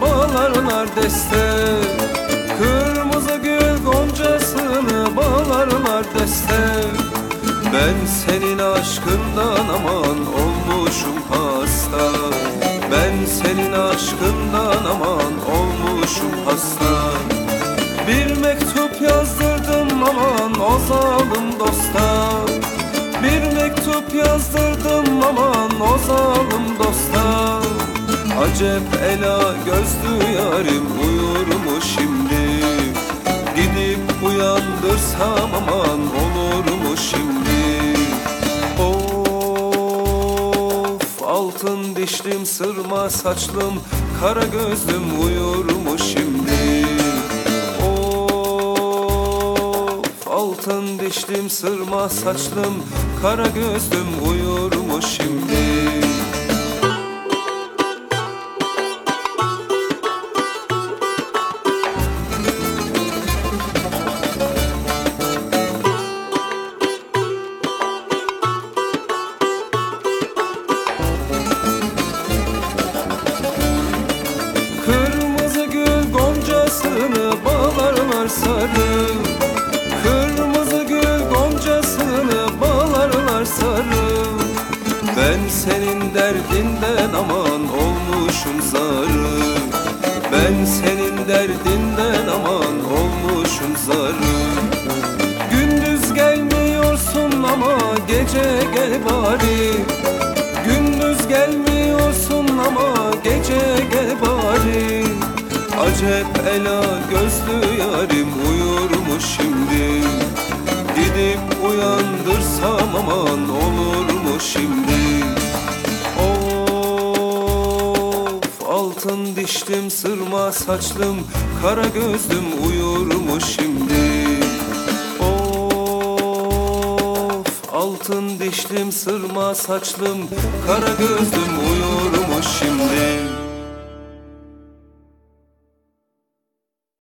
bağlarlar deste Kırmızı gül goncasını bağlarlar deste Ben senin aşkından aman olmuşum hasta. Ben senin aşkından aman olmuşum hasta. Bir mektup yazdırdım aman o zalim dosta. Bir mektup yazdırdım aman o zalim dosta Acep ela gözlü yarim uyur mu şimdi? Gidip uyandırsam aman olur mu şimdi? Of altın dişlim sırma saçlım Kara gözlüm uyur mu şimdi? Of altın dişlim sırma saçlım Kara gözlüm uyur mu şimdi derdinden aman olmuşum zarı. Ben senin derdinden aman olmuşum zarı. Gündüz gelmiyorsun ama gece gel bari. Gündüz gelmiyorsun ama gece gel bari. Acep ela gözlü yarim uyur mu şimdi. Gidip uyandırsam aman altın dişlim sırma saçlım Kara gözlüm uyur mu şimdi? Of altın dişlim sırma saçlım Kara gözlüm uyur mu şimdi